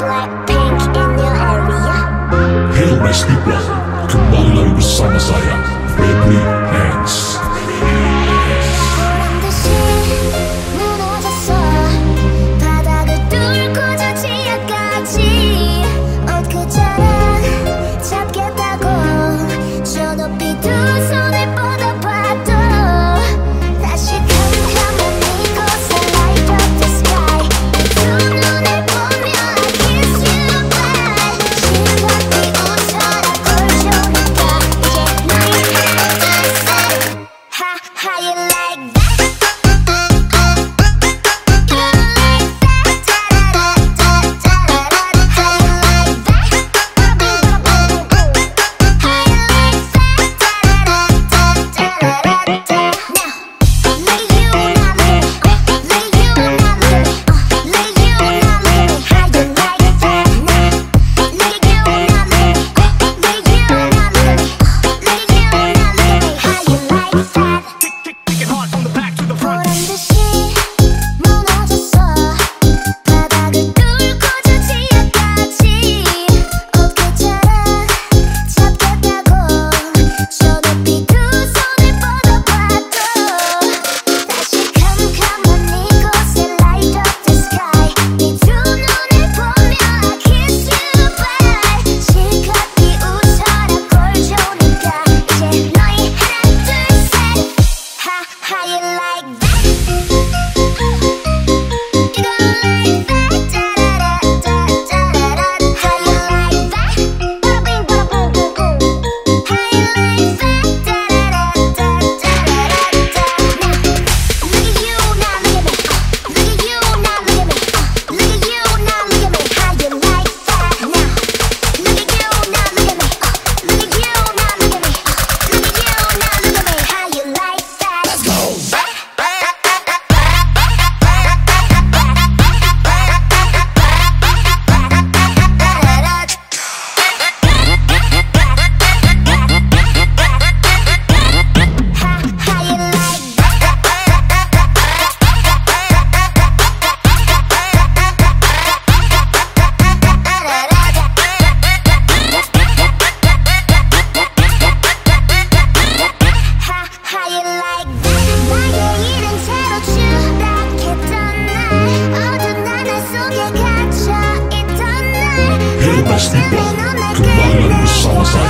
Blackpink in your area. Hello nice people, kembali lagi bersama saya Febri Tomorrow, tomorrow, tomorrow, tomorrow,